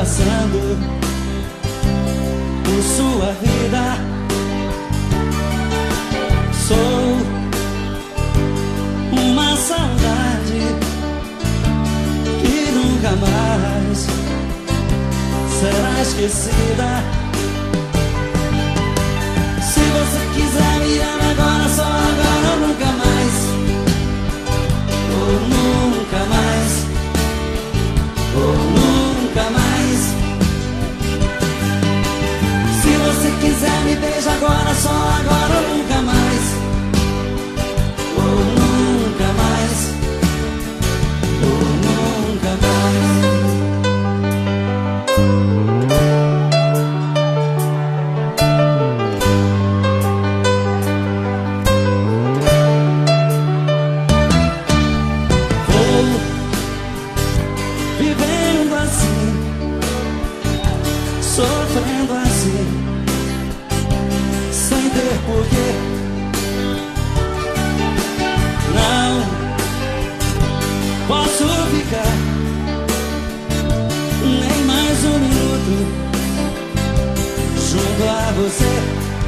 passando por sua vida. Será esquecida. sofrendo junto a você.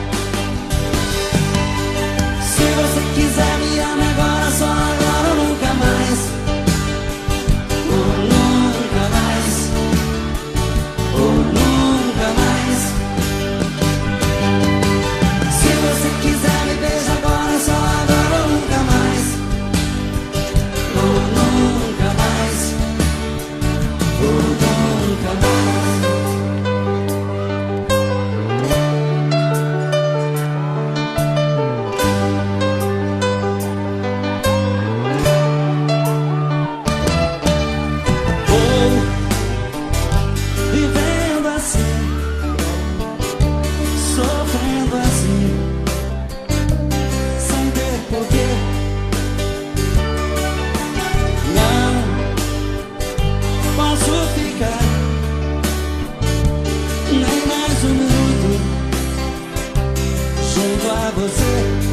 Agora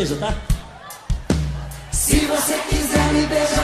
beija, tá? Se você quiser me beija